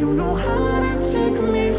you know how to take me